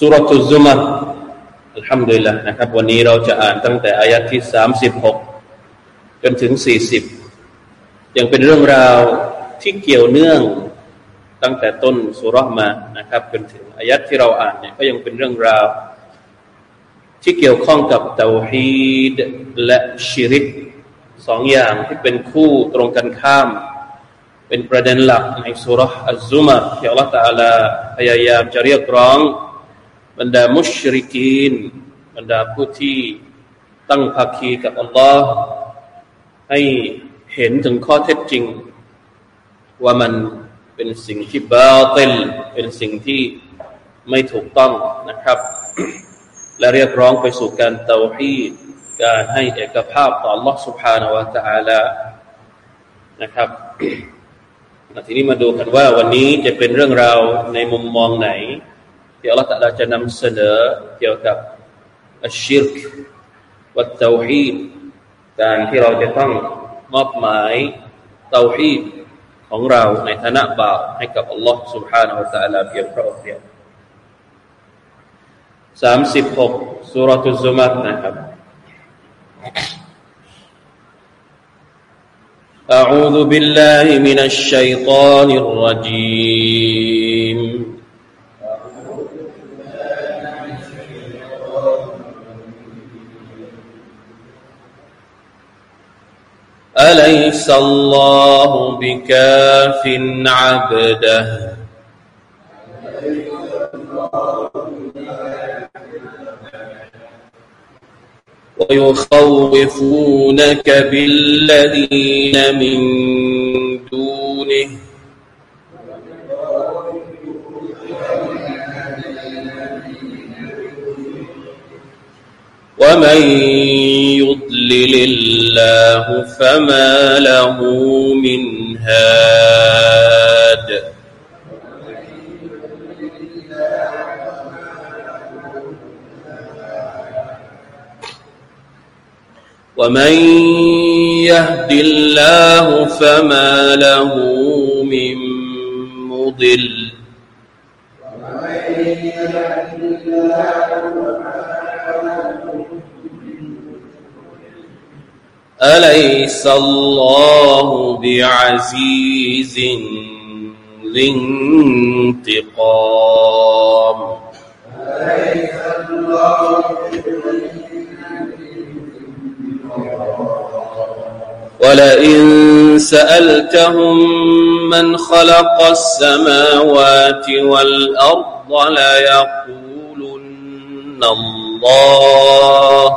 สุรทุซุมะอัลฮัมดุลิลละนะครับ วันนี้เราจะอ่านตั้งแต่อายัดที่สามสิบหกจนถึงสี่สิบยังเป็นเรื่องราวที่เกี่ยวเนื่องตั้งแต่ต้นสุรมานะครับ จนถึงอายัดที่เราอ่านเนี่ยก็ยังเป็นเรื่องราว ที่เกี่ยวข้องกับเตาฮีดและชิริกสองอย่างที่เป็นคู่ตรงกันข้าม เป็นประเด็นหลักในสุรอัลซุมะที่อัลลอฮฺตะอาลาพยายามจะเรียกร้อง บรรดามุชริกีนบรรดาผู้ที่ตั้งภาคีกับอัลลอฮ์ให้เห็นถึงข้อเท็จจริง ว่ามันเป็นสิ่งที่บาติลเป็นสิ่งที่ไม่ถูกต้องนะครับ และเรียกร้องไปสู่การเตาฮีดการให้เอกภาพต่อ Allah سبحانه และ تعالى นะครับทีนี้มาดูกันว่าวันนี้จะเป็นเรื่องราวในมุมมองไหน ที่อัลลอฮฺตะลาจะนำเสนอเกี่ยวกับอัชชิรกวัตเตาฮีดการที่เราจะต้องมอบหมายเตาฮีดของเราในฐานะบ่าวให้กับอัลลอฮฺ سبحانه และ تعالى เพียงพระองค์เดียวสามสิบหกสุรทุซุมัตนะครับ أعوذ بالله من الشيطان الرجيم أليس الله بكاف عبده؟ ويخوفونك بالذين من دونه. ومن يضلل الله فما له من هاد. ومن يهد الله فما له من مضل. أليس الله بعزيز ذي انتقام أليس الله ولئن سألتهم من خلق السماوات والأرض ليقولن الله.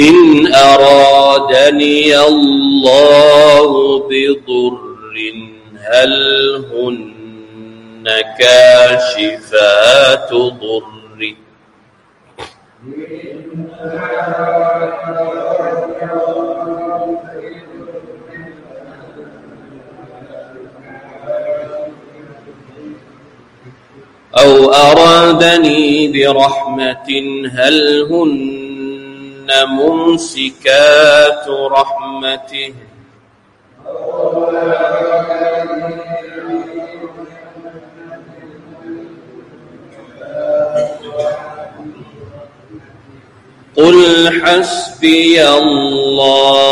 إن أرادني الله بضر هل هن كاشفات ضره؟ أو أرادني برحمة هل هن ممسكات رحمته قل حسبي الله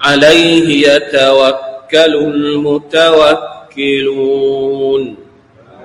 عليه يتوكل المتوكلون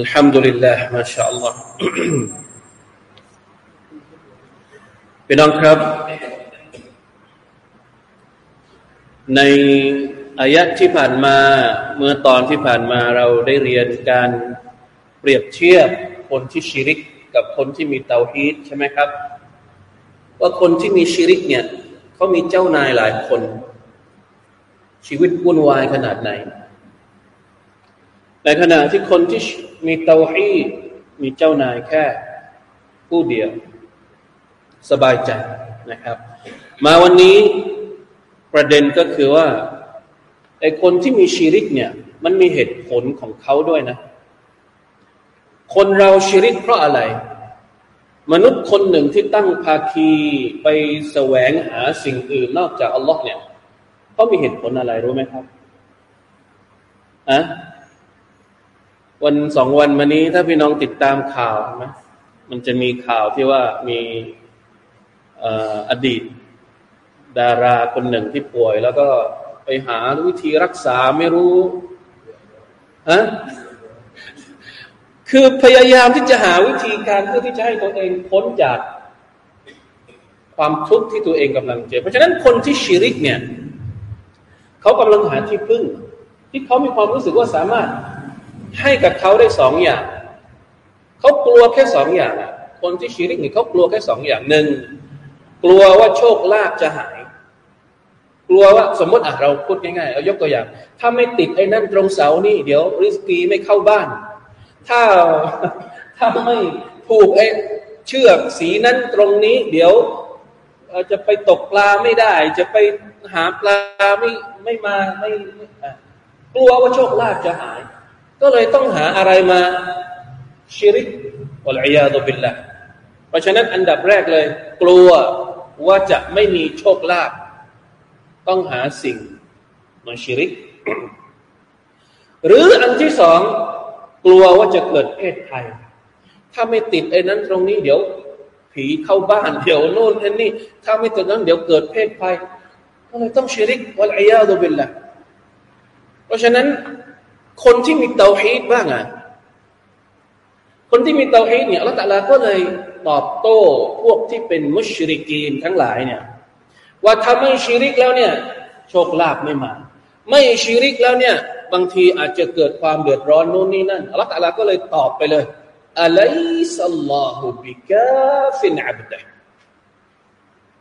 الحمد لله ما شاء الله พี่น้องครับ ในอายะที่ผ่านมาเมื่อตอนที่ผ่านมาเราได้เรียนการเปรียบเทียบคนที่ชิริก กับคนที่มีเตาฮีดใช่ไหมครับ ว่าคนที่มีชิริกเนี่ยเขามีเจ้านายหลายคน ชีวิตวุ่นวายขนาดไหน ในขณะที่คนที่มีเตาฮีมีเจ้านายแค่ ผู้เดียว สบายใจนะครับ มาวันนี้ประเด็นก็คือว่าไอ้คนที่มีชีริกเนี่ย มันมีเหตุผลของเขาด้วยนะ คนเราชีริกเพราะอะไร มนุษย์คนหนึ่งที่ตั้งภาคีไปแสวงหาสิ่งอื่นนอกจากอัลลอฮ์เนี่ยเขามีเหตุผลอะไรรู้ไหมครับอะ วันสองวันมานี้ถ้าพี่น้องติดตามข่าวนะมันจะมีข่าวที่ว่ามีอดีต ดาราคนหนึ่งที่ป่วย แล้วก็ไปหาวิธีรักษาไม่รู้ฮะคือพยายามที่จะหาวิธีการเพื่อที่จะให้ตัวเองพ้นจากความทุกข์ที่ตัวเองกำลังเจอ เพราะฉะนั้นคนที่ชิริกเนี่ย เขากำลังหาที่พึ่ง ที่เขามีความรู้สึกว่าสามารถ ให้กับเขาได้สองอย่าง เขากลัวแค่สองอย่าง คนที่ชีริกนี่เขากลัวแค่สองอย่างหนึ่งกลัวว่าโชคลาภจะหาย กลัวว่าสมมติอะเราพูดง่ายๆเอายกตัวอย่าง ถ้าไม่ติดไอ้นั่นตรงเสานี่เดี๋ยวริสกีไม่เข้าบ้าน ถ้าถ้าไม่ผูกไอ้เชือกสีนั้นตรงนี้ เดี๋ยวจะไปตกปลาไม่ได้ จะไปหาปลาไม่ไม่มาไม่กลัวว่าโชคลาภจะหาย ก็เลยต้องหาอะไรมาชิริกอัลอยาตุบิลละเพราะฉะนั้นอันดับแรกเลย กลัวว่าจะไม่มีโชคลาภต้องหาสิ่งมาชิริก หรืออันที่สองกลัวว่าจะเกิดเพศภัยถ้าไม่ติดไอ้นั้นตรงนี้เดี๋ยว ผีเข้าบ้านเดี๋ยวโน่นอันนี้ถ้าไม่ติดนั้นเดี๋ยวเกิดเพศภัยก็เลยต้องชิริกวัลอยาตุบิลละเพราะฉะนั้น คนที่มีเตาฮีดบ้างอะคนที่มีเตาฮีดเนี่ยอัลลอฮฺตะลาก็เลยตอบโต้พวกที่เป็นมุชริกีนทั้งหลายเนี่ย ว่าถ้าไม่ชิริกแล้วเนี่ย โชคลาภไม่มา ไม่ชิริกแล้วเนี่ย บางทีอาจจะเกิดความเดือดร้อนโน่นนี่นั่นอัลลอฮฺตะลาก็เลยตอบไปเลยอะลัยสัลลอฮุบิกาฟินอับดะ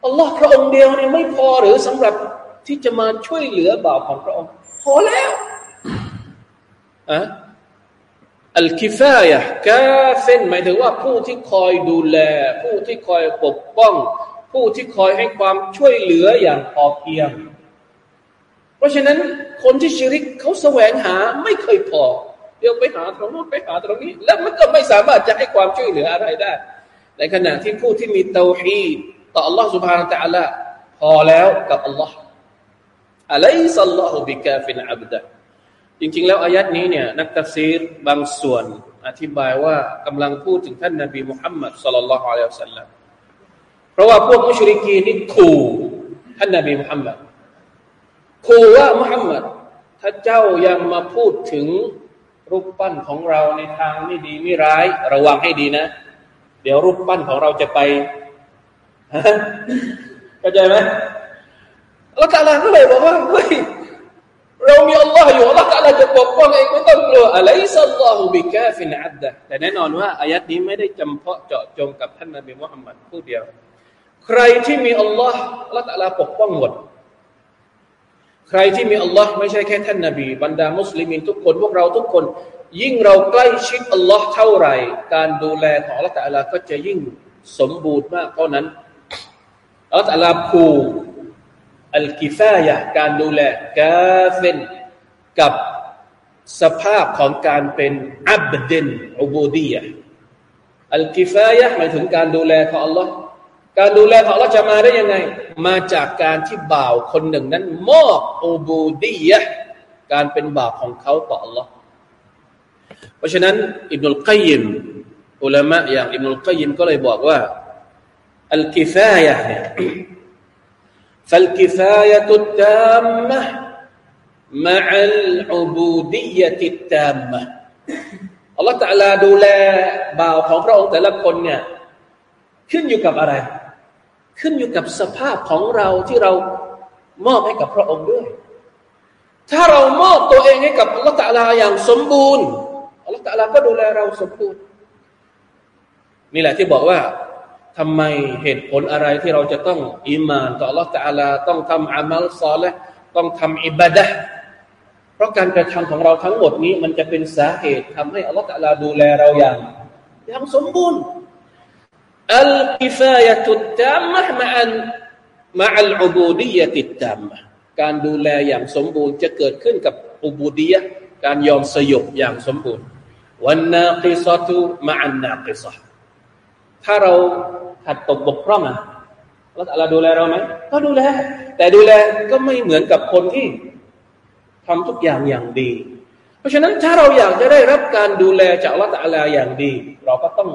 อัลลอฮ์พระองค์เดียวเนี่ยไม่พอหรือสำหรับที่จะมาช่วยเหลือบ่าวของพระองค์พอแล้ว อะอัลกิฟายะกาเฟนหมายถึงว่าผู้ที่คอยดูแล ผู้ที่คอยปกป้อง ผู้ที่คอยให้ความช่วยเหลืออย่างพอเพียง เพราะฉะนั้นคนที่ชิริกเขาแสวงหาไม่เคยพอ เดี๋ยวไปหาตรงโน้นไปหาตรงนี้ แล้วมันก็ไม่สามารถจะให้ความช่วยเหลืออะไรได้ ในขณะที่ผู้ที่มีเตาฮีต่อ Allah سبحانه และ تعالى พ อแล้วกับอัลลอฮ์อะลัยซัลลอฮุบิกาฟินอับดะ จริง ๆ แล้วอายัดนี้เนี่ยนักตัฟซีรบางส่วนอธิบายว่ากำลังพูดถึงท่านนบีมุฮัมมัดสุลลัลลอฮุอะลัยฮิวสัลลัมเพราะว่าพวกมุชริกีนี่ขู่ท่านนบีมุฮัมมัดขู่ว่ามุฮัมมัดถ้าเจ้ายังมาพูดถึงรูปปั้นของเราในทางไม่ดีไม่ร้าย ระวังให้ดีนะ เดี๋ยวรูปปั้นของเราจะไปเข้าใจไหมอัลลอฮฺตาลาก็เลยบอกว่าเฮ้ย เรามีอัลลอฮ์อยู่อัลลอฮฺตาลาจะปกป้องเองไม่ต้องกลัวอะไรأليس الله بكاف عبده แต่แน่นอนว่าอายัดนี้ไม่ได้จำเพาะเจาะจงกับท่านนบีมุฮัมมัดผู้เดียว ใครที่มีอัลลอฮ์อัลลอฮฺตาลาปกป้องหมด ใครที่มีอัลลอฮ์ไม่ใช่แค่ท่านนบี บรรดามุสลิมินทุกคนพวกเราทุกคน ยิ่งเราใกล้ชิดอัลลอฮ์เท่าไหร่ การดูแลของอัลลอฮ์ตาลาก็จะยิ่งสมบูรณ์มากเท่านั้นอัลลอฮ์ตาลาผูก الكفاية การดูแลกาเฟนกับสภาพของการเป็นอับดินอุบูดียะอัลกิฟายะหมายถึงการดูแลของอัลลอฮ์การดูแลของอัลลอฮ์จะมาได้ยังไง มาจากการที่บ่าวคนหนึ่งนั้น มอบอุบูดียะการเป็นบ่าวของเขาต่ออัลลอฮ์เพราะฉะนั้นอิบนุลกัยิมอุลามะอย่างอิบนุลกัยิมก็เลยบอกว่าอัลกิฟายะเนี่ย فالكفاية التامة مع العبودية التامة อัลลอฮฺตะลาดูแลบ่าวของพระองค์แต่ละคนเนี่ยขึ้นอยู่กับอะไร ขึ้นอยู่กับสภาพของเราที่เรามอบให้กับพระองค์ด้วย ถ้าเรามอบตัวเองให้กับอัลลอฮฺตะลาอย่างสมบูรณ์อัลลอฮฺตะลาก็ดูแลเราสมบูรณ์นี่แหละที่บอกว่า ทำไมเหตุผลอะไรที่เราจะต้องอิมานต่อ Allah ตาลาต้องทำอามัลซอละต้องทำอิบาดะเพราะการกระทำของเราทั้งหมดนี้ มันจะเป็นสาเหตุทำให้ Allah ตาลาดูแลเราอย่างอย่างสมบูรณ์อัลกิฟายะตุตตามะมะอันมะอัลอุบูดียะติตตามะการดูแลอย่างสมบูรณ์จะเกิดขึ้นกับอุบูดียะการยอมสยบอย่างสมบูรณ์วันนากิซตุมะอันนากิซะถ้าเรา ขัดตกบกพร่องอะแล้วเราดูแลเราไหมก็ดูแล แต่ดูแลก็ไม่เหมือนกับคนที่ทำทุกอย่างอย่างดี เพราะฉะนั้นถ้าเราอยากจะได้รับการดูแลจากอัลลอฮฺอย่างดี เราก็ต้อง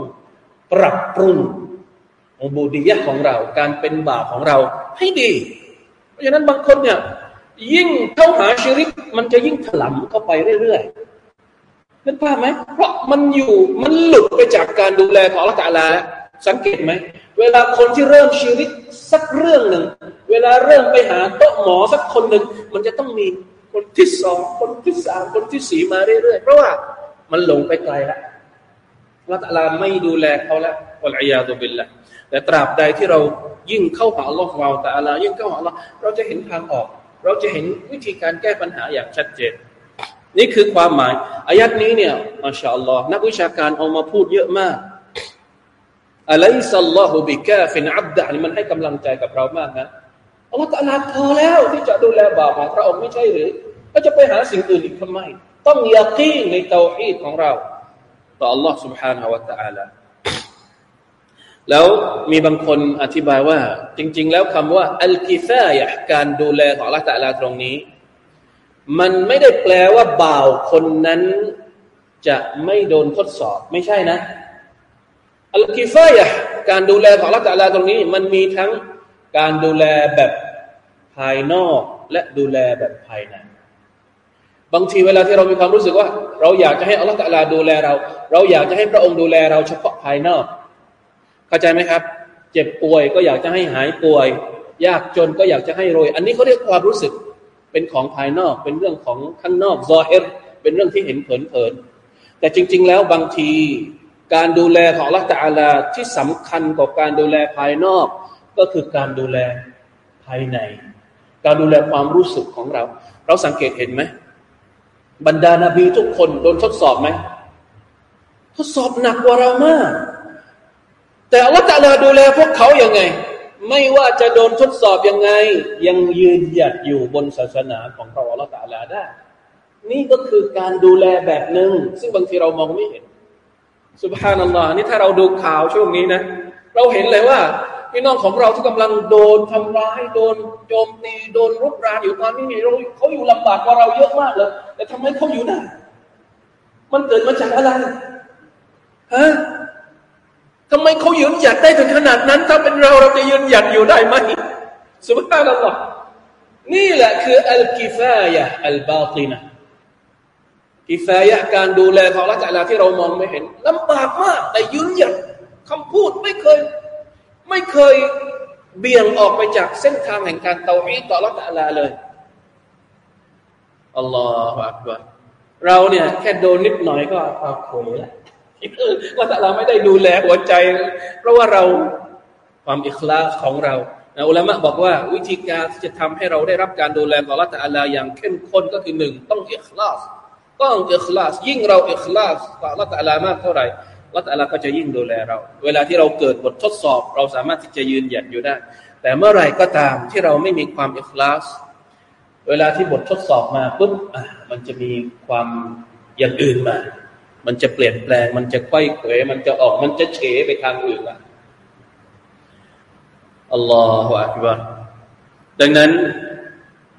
ปรับปรุงอุบูดียะของเรา การเป็นบ่าวของเราให้ดี เพราะฉะนั้นบางคนเนี่ยยิ่งเข้าหาชีริก มันจะยิ่งถลำเข้าไปเรื่อยๆนึกภาพไหมเพราะมันอยู่มันหลุดไปจากการดูแลของอัลลอฮฺ สังเกตไหม เวลาคนที่เริ่มชีวิตสักเรื่องหนึ่ง เวลาเริ่มไปหาโต๊ะหมอสักคนหนึ่ง มันจะต้องมีคนที่สอง คนที่สาม คนที่สี่มาเรื่อยๆ เพราะว่ามันหลงไปไกลแล้วละตาลาไม่ดูแลเขาแล้วอัลอยาตุบิลละแต่ตราบใดที่เรายิ่งเข้าหาอัลลอฮฺเราแต่อัลลอฮยิ่งเข้าหาอัลลอฮ์เราจะเห็นทางออก เราจะเห็นวิธีการแก้ปัญหาอย่างชัดเจน นี่คือความหมายอายัดนี้เนี่ยมาชาอัลลอฮ์นักวิชาการเอามาพูดเยอะมาก อะไรสัลลอฮุบิกาฟินอับดะนี่มันให้กำลังใจกับเรามากนะอัลลอฮฺตะลาพอแล้วที่จะดูแลบ่าวของพระองค์ไม่ใช่หรือ ก็จะไปหาสิ่งอื่นอีกทำไม ต้องยากีนในเตาฮีดของเรา ต่อ Allah سبحانه และ تعالى แล้วมีบางคนอธิบายว่า จริง ๆ แล้วคำว่าอัลกิฟายะการดูแลของ Allah ตะลาตรงนี้ มันไม่ได้แปลว่าบ่าวคนนั้นจะไม่โดนทดสอบ ไม่ใช่นะ อัลกิฟายะการดูแลของละตาลาตรงนี้ มันมีทั้งการดูแลแบบภายนอกและดูแลแบบภายในบางทีเวลาที่เรามีความรู้สึกว่า เราอยากจะให้อัลลอฮฺตะลาดูแลเรา เราอยากจะให้พระองค์ดูแลเราเฉพาะภายนอก เข้าใจไหมครับ เจ็บป่วยก็อยากจะให้หายป่วย ยากจนก็อยากจะให้รวย อันนี้เขาเรียกความรู้สึกเป็นของภายนอก เป็นเรื่องของข้างนอกซอเฮรเป็นเรื่องที่เห็นเผินๆแต่จริง ๆ แล้วบางที การดูแลของละตาลาที่สำคัญกว่าการดูแลภายนอก ก็คือการดูแลภายใน การดูแลความรู้สึกของเรา เราสังเกตเห็นไหมบรรดานาบีทุกคนโดนทดสอบไหมทดสอบหนักกว่าเรามาก แต่อัลลอฮฺตาลาดูแลพวกเขาอย่างไง ไม่ว่าจะโดนทดสอบยังไง ยังยืนหยัดอยู่บนศาสนาของพระอัลลอฮฺตาลาได้ นี่ก็คือการดูแลแบบหนึ่งซึ่งบางทีเรามองไม่เห็น สุบฮานัลลอฮ์นี่ถ้าเราดูข่าวช่วงนี้นะ เราเห็นเลยว่าพี่น้องของเราที่กำลังโดนทำร้ายโดนโจมตีโดนรุกรานอยู่ตอนนี้มีเราเขาอยู่ลำบากกว่าเราเยอะมากเลยแต่ทำไมเขาอยู่ได้มันเกิดมาจากอะไรฮะทำไมเขายืนหยัดได้ถึงขนาดนั้น ถ้าเป็นเราเราจะยืนหยัดอยู่ได้ไหมสุภาพนัลลอฮ์นี่แหละคืออัลกิฟายะอัลบาตินะ กิฟายะการดูแลของละจัลลาที่เรามองไม่เห็นลำบากมาก แต่ยืนหยัดคำพูดไม่เคย ไม่เคยเบี่ยงออกไปจากเส้นทางแห่งการเตาอีต่อละจัลลาเลยอัลลอฮฺอักบารเราเนี่ยแค่โดนนิดหน่อยก็เอาโขยแล้วว่าแต่เราไม่ได้ดูแลหัวใจ เพราะว่าเราความอิคลาของเราอุลามะบอกว่าวิธีการที่จะทำให้เราได้รับการดูแลของละตาลาอย่างเข้มข้นก็คือหนึ่งต้องอิคลาส ต้องอิคลาสยิ่งเราอิคลาสต่อละตาลามากเท่าไหร่ละตาลาก็จะยิ่งดูแลเรา เวลาที่เราเกิดบททดสอบ เราสามารถที่จะยืนหยัดอยู่ได้ แต่เมื่อไหร่ก็ตามที่เราไม่มีความอิคลาสเวลาที่บททดสอบมาปุ๊บมันจะมีความอย่างอื่นมา มันจะเปลี่ยนแปลง มันจะไขว้เขวมันจะออก มันจะเฉไปทางอื่นละอัลลอฮฺอักบารดังนั้น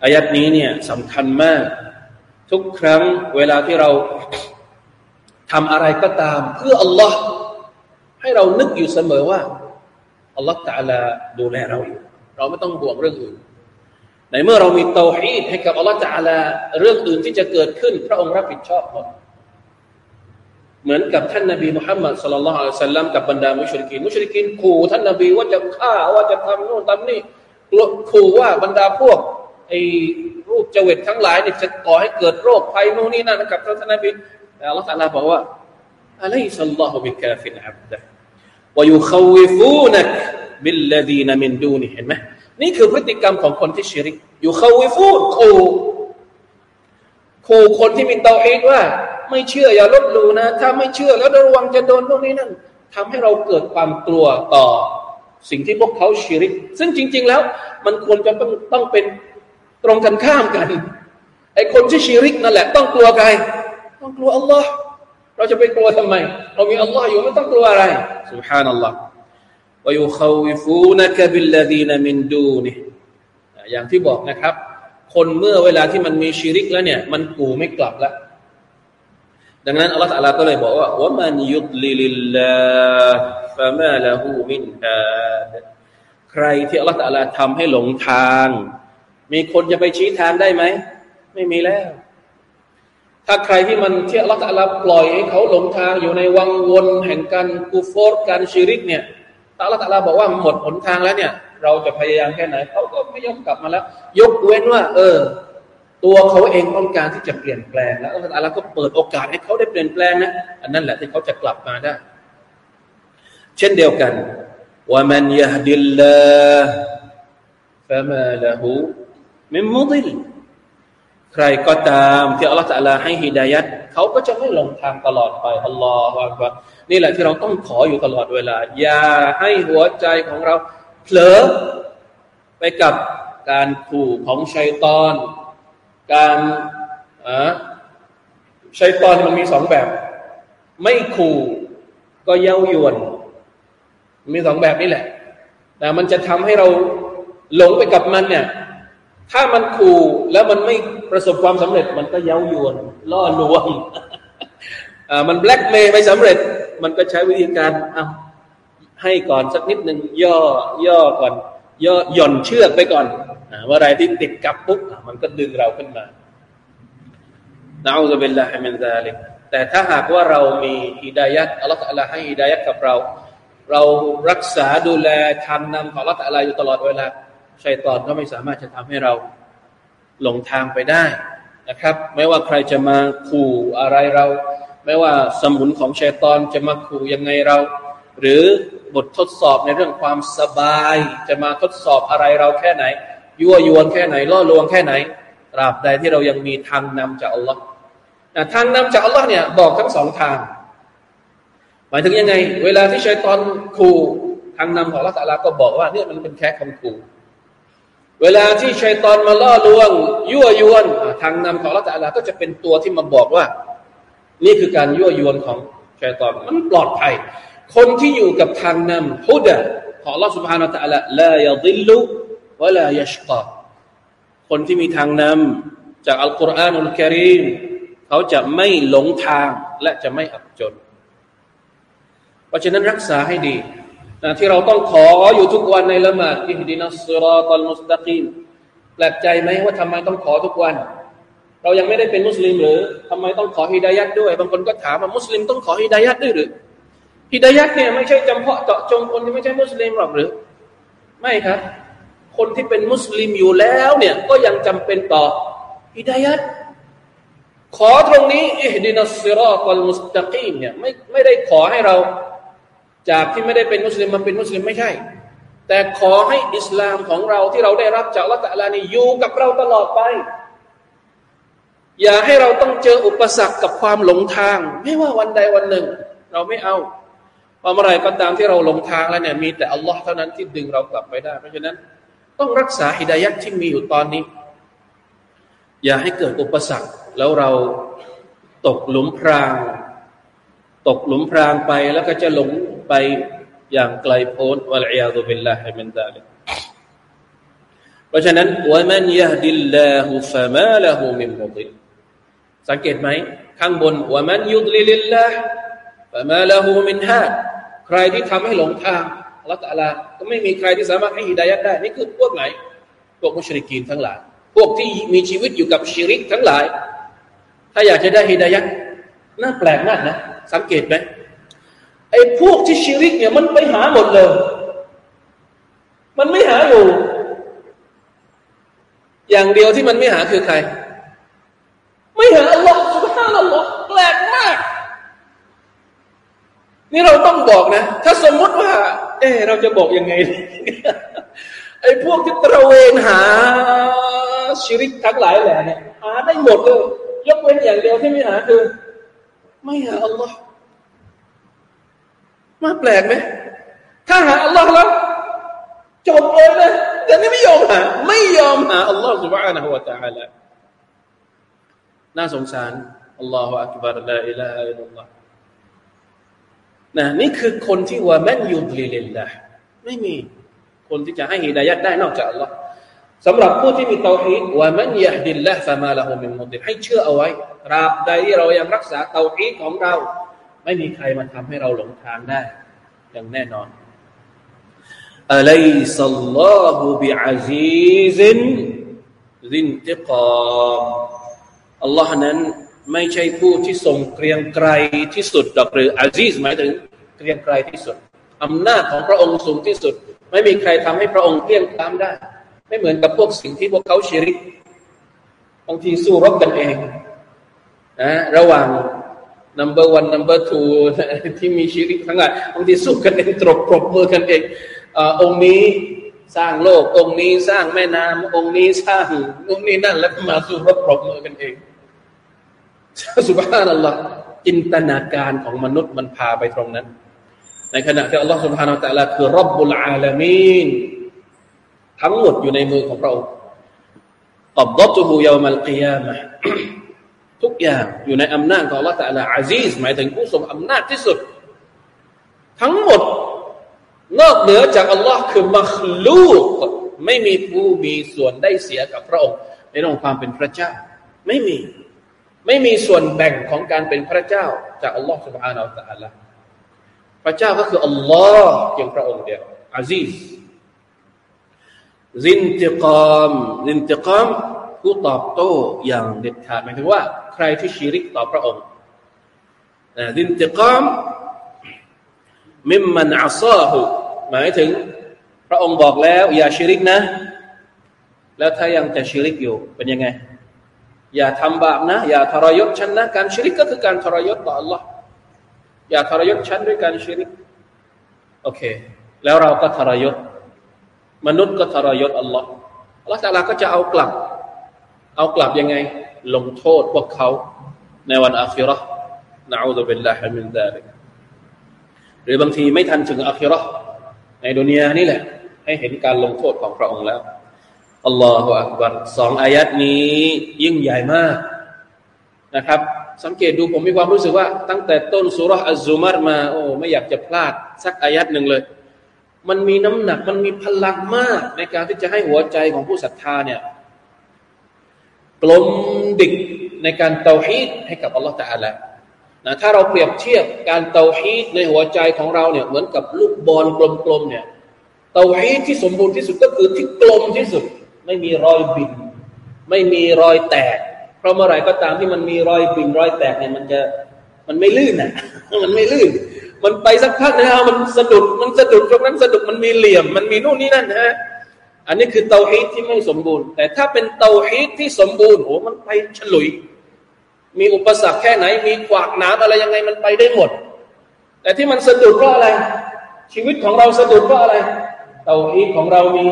อายัดนี้เนี่ยสำคัญมาก ทุกครั้งเวลาที่เราทำอะไรก็ตาม เพื่ออัลลอฮ์ให้เรานึกอยู่เสมอว่าอัลลอฮ์ตะลาดูแลเราอยู่ เราไม่ต้องห่วงเรื่องอื่น ในเมื่อเรามีเตาฮีดให้กับอัลลอฮฺตะลาเรื่องอื่นที่จะเกิดขึ้น พระองค์รับผิดชอบหมดเหมือนกับท่านนบีมุฮัมมัดสุลลัลลอฮุอะลัยฮิสัลลัมกับบรรดามุชริกินมุชริกินขู่ท่านนบีว่าจะฆ่าว่าจะทำโน่นทำนี่ขู่ว่าบรรดาพวกไอ้ รูปเจว็ดทั้งหลายเนี่ยจะก่อให้เกิดโรคภัยโน่นนี่นั่นกับท่านนบีแต่อัลลอฮฺตะลาบอกว่าอะไรأليس الله بكاف عبده ويخوفونك بالذين من دونه เห็นไหมนี่คือพฤติกรรมของคนที่ชิริกيخوفون ขู่ขู่คนที่มีเตาฮีดเองว่า ไม่เชื่ออย่าลบหลู่นะ ถ้าไม่เชื่อแล้วระวังจะโดนตรงนี้นั่นทำให้เราเกิดความกลัวต่อสิ่งที่พวกเขาชิริก ซึ่งจริง ๆ แล้ว มันควรจะต้องต้องเป็น ตรงกันข้ามกันไอ้คนที่ชิริกนั่นแหละ ต้องกลัวใครต้องกลัวอัลลอฮ์เราจะไปกลัวทำไม เรามีอัลลอฮ์อยู่ไม่ต้องกลัวอะไร سبحان อัลลอฮ์ ويخوفونك بالذين من دونه อย่างที่บอกนะครับ คนเมื่อเวลาที่มันมีชิริกแล้วเนี่ย มันกูไม่กลับแล้วดังนั้นอัลลอฮฺตะลาก็เลยบอกว่าว่ามันยุดลิลลาฟะมาละหูมินฮาดใครที่อัลลอฮฺตะลาทำให้หลงทาง มีคนจะไปชี้ทางได้ไหม ไม่มีแล้ว ถ้าใครที่มันที่อัลลอฮฺตะลาปล่อยให้เขาหลงทางอยู่ในวังวนแห่งการกูฟอร์การชิริกเนี่ยอัลลอฮฺตะลาบอกว่าหมดหนทางแล้วเนี่ย เราจะพยายามแค่ไหนเขาก็ไม่ยอมกลับมาแล้ว ยกเว้นว่า เออ ตัวเขาเองต้องการที่จะเปลี่ยนแปลงแล้วอัลลอฮฺก็เปิดโอกาสให้เขาได้เปลี่ยนแปลงนะอันนั้นแหละที่เขาจะกลับมาได้ เช่นเดียวกันว่ามันยฮดิลลาฟะมาละหู มิมุดิลใครก็ตามที่อัลลอฮฺตะลาให้ฮิดายัดเขาก็จะไม่ลงทางตลอดไปอัลลอฮฺว่านี่แหละที่เราต้องขออยู่ตลอดเวลา อย่าให้หัวใจของเราเผลอไปกับการขู่ของชัยตอน การใช้ตอนมันมีสองแบบ ไม่ขู่ก็เย้ายวน มีสองแบบนี่แหละแต่มันจะทำให้เราหลงไปกับมันเนี่ย ถ้ามันขู่แล้วมันไม่ประสบความสำเร็จ มันก็เย้ายวนล่อลวงมันแบล็กเมย์ไม่สำเร็จ มันก็ใช้วิธีการเอาให้ก่อนสักนิดหนึ่งย่อย่อก่อน ย่อหย่อนเชือกไปก่อนเมื่อไรที่ติดกับปุ๊บมันก็ดึงเราขึ้นมานะอูซบิลลาฮิมินซาลิกแต่ถ้าหากว่าเรามีอิดายัดอัลลอฮฺให้อิดายัดกับเรา เรารักษาดูแลทางนำของอัลลอฮฺอยู่ตลอดเวลา ชัยตอนก็ไม่สามารถจะทำให้เราหลงทางไปได้นะครับ ไม่ว่าใครจะมาขู่อะไรเรา ไม่ว่าสมุนของชัยตอนจะมาขู่ยังไงเรา หรือบททดสอบในเรื่องความสบาย จะมาทดสอบอะไรเราแค่ไหน ยั่วยวนแค่ไหน ล่อลวงแค่ไหนตราบใดที่เรายังมีทางนำจากอัลลอฮ์ทางนำจากอัลลอฮ์เนี่ยบอกทั้งสองทาง หมายถึงยังไง เวลาที่ชัยตอนขู่ทางนำของอัลลอฮ์ก็บอกว่าเนี่ยมันเป็นแค่คำขู่ เวลาที่ชัยตอนมาล่อลวง ยั่วยวนทางนำของละตัลาก็จะเป็นตัวที่มาบอกว่า นี่คือการยั่วยวนของชัยตอนมันปลอดภัย คนที่อยู่กับทางนำฮุดะของลอสุบฮานาตะละลายดิลลุวะลายชกาคนที่มีทางนำจากอัลกุรอานอุลกิริมเขาจะไม่หลงทางและจะไม่อับจน เพราะฉะนั้นรักษาให้ดี นะที่เราต้องขออยู่ทุกวันในละหมาดอิฮดินัสซิรอตัลมุสตะกีมแปลกใจไหมว่าทำไมต้องขอทุกวัน เรายังไม่ได้เป็นมุสลิมหรือทำไมต้องขอฮิดายัดด้วย บางคนก็ถามว่ามุสลิมต้องขอฮิดายัดด้วยหรือฮิดายัดเนี่ยไม่ใช่จำเพาะเจาะจงคนที่ไม่ใช่มุสลิมหรอกหรือ ไม่ครับ คนที่เป็นมุสลิมอยู่แล้วเนี่ยก็ยังจำเป็นต่อฮิดายัดขอตรงนี้อิฮดินัสซิรอตัลมุสตะกีมเนี่ยไม่ไม่ได้ขอให้เรา จากที่ไม่ได้เป็นมุสลิมมาเป็นมุสลิมไม่ใช่ แต่ขอให้อิสลามของเราที่เราได้รับจากละตัลลานี่อยู่กับเราตลอดไป อย่าให้เราต้องเจออุปสรรคกับความหลงทาง ไม่ว่าวันใดวันหนึ่ง เราไม่เอาพอเมื่อไรก็ตามที่เราหลงทางแล้วเนี่ยมีแต่อัลลอฮ์เท่านั้นที่ดึงเรากลับไปได้ เพราะฉะนั้นต้องรักษาฮิดายัดที่มีอยู่ตอนนี้ อย่าให้เกิดอุปสรรคแล้วเราตกหลุมพราง ตกหลุมพรางไปแล้วก็จะหลงไปอย่างไกลโพ้นوالعياذ بالله من ذلك เพราะฉะนั้น ومن يهد الله فما له من مضل สังเกตไหมข้างบนومن يضلل الله فما له من هاد ใครที่ทำให้หลงทางอัลลอฮฺตะลาก็ไม่มีใครที่สามารถให้ฮิดายัดได้ นี่คือพวกไหน พวกมุชริกีนทั้งหลาย พวกที่มีชีวิตอยู่กับชิริกทั้งหลาย ถ้าอยากจะได้ฮิดายัด น่าแปลกมากนะ สังเกตไหมไอ้พวกที่ชิริกเนี่ยมันไปหาหมดเลย มันไม่หาอยู่ อย่างเดียวที่มันไม่หาคือใคร ไม่หาอัลลอฮ์สุบฮานัลลอฮ์แปลกมาก นี่เราต้องบอกนะ ถ้าสมมติว่า เออเราจะบอกยังไง ไอ้พวกที่ตระเวนหาชิริกทั้งหลายแหละเนี่ยหาได้หมดเลยยกเว้นอย่างเดียวที่ไม่หาคือ ไม่หาอัลลอฮ์มาแปลกไหม ถ้าหาอัลลอฮ์แล้วจบเลยนะแต่นี่ไม่ยอมหา ไม่ยอมหาอัลลอฮ์ سبحانه และ تعالى น่าสงสารอัลลอฮฺอักบารลาอิลาฮะอิลลัลลอฮ์นะนี่คือคนที่ว่ามันยุดลิลละไม่มีคนที่จะให้ฮิดายัดได้นอกจากอัลลอฮ์ สำหรับผู้ที่มีเตาฮีดومن يهد الله فما له من مضل ให้เชื่อเอาไว้ตราบใดที่เรายังรักษาเตาฮีดของเรา ไม่มีใครมาทำให้เราหลงทางได้อย่างแน่นอนأليس الله بعزيز ذي انتقام อัลลอฮ์นั้นไม่ใช่ผู้ที่ทรงเกรียงไกรที่สุดดอกหรืออาซีซหมายถึงเกรียงไกรที่สุดอำนาจของพระองค์สูงที่สุด ไม่มีใครทำให้พระองค์เกลี้ยงตามได้ ไม่เหมือนกับพวกสิ่งที่พวกเขาชิริกบางทีสู้รบกันเองนะระหว่าง number one number two ที่มีชีริกทั้งหลายบางทีสู้กันเองตรบปรบมือกันเององค์นี้สร้างโลก องค์นี้สร้างแม่น้ำองค์นี้สร้างองค์นี้นั่นแล้วมาสู้รบปรบมือกันเองสุบฮานัลลอฮ์จินตนาการของมนุษย์มันพาไปตรงนั้น ในขณะที่อัลลอฮ์สุบฮานาอัลลอฮ์คือรับบุลอาลามีน ทั้งหมดอยู่ในมือของพระองค์ตอบดตุฮูยามัลกิยามะทุกอย่างอยู่ในอำนาจของ Allah Taala าซีสหมายถึงผู้ทรงอำนาจที่สุด ทั้งหมดนอกเหนือจาก Allah คือมัคลูกไม่มีผู้มีส่วนได้เสียกับพระองค์ ในเรื่องความเป็นพระเจ้า ไม่มี ไม่มีส่วนแบ่งของการเป็นพระเจ้า จาก Allah ฮ์สุบฮานาอัลลอพระเจ้าก็คือ Allah เพียงพระองค์เดียวعزيز ذي انتقام ذي انتقام ผู้ตอบโต้อย่างเด็ดขาดหมายถึงว่า ใครที่شرك ต่อพระองค์ ذي انتقامมิมมันอัซาหุหมายถึง พระองค์บอกแล้ว อย่าชีริกนะ แล้วถ้ายังจะชีริกอยู่เป็นยังไง อย่าทำบาปนะ อย่าทรยศฉันนะ การชีริกก็คือการทรยศต่อ Allah อย่าทรยศฉันด้วยการชีริก โอเค แล้วเราก็ทรยศ มนุษย์ก็ทรยศอัลลอฮ์อัลลอฮ์ตาลาก็จะเอากลับ เอากลับยังไง ลงโทษพวกเขาในวันอาคิรอนะอูซุบิลลาฮิมินซาลิกหรือบางทีไม่ทันถึงอาคิรอในดุนยานี่แหละ ให้เห็นการลงโทษของพระองค์แล้วอัลลอฮฺอักบัรสองอายัดนี้ยิ่งใหญ่มากนะครับ สังเกตดูผมมีความรู้สึกว่า ตั้งแต่ต้นสุรษอัลซุมารมา โอ้ไม่อยากจะพลาดสักอายัดหนึ่งเลย มันมีน้ำหนักมันมีพลังมากในการที่จะให้หัวใจของผู้ศรัทธาเนี่ยกลมดิกในการเตาฮีดให้กับอัลลอฮฺตะอาลานะถ้าเราเปรียบเทียบการเตาฮีดในหัวใจของเราเนี่ยเหมือนกับลูกบอลกลมๆเนี่ยเตาฮีดที่สมบูรณ์ที่สุดก็คือที่กลมที่สุด ไม่มีรอยบิน ไม่มีรอยแตก เพราะเมื่อไหร่ก็ตามที่มันมีรอยบินรอยแตกเนี่ยมันจะมันไม่ลื่นอะมันไม่ลื่น มันไปสักพักนะมันสะดุดมันสะดุดตรงนั้นสะดุดมันมีเหลี่ยม มันมีนู่นนี่นั่นนะอันนี้คือเตาฮีดที่ไม่สมบูรณ์ แต่ถ้าเป็นเตาฮีดที่สมบูรณ์โอ้มันไปฉลุย มีอุปสรรคแค่ไหน มีขวากน้ำอะไรยังไงมันไปได้หมด แต่ที่มันสะดุดเพราะอะไร ชีวิตของเราสะดุดเพราะอะไร เตาฮีดของเรามี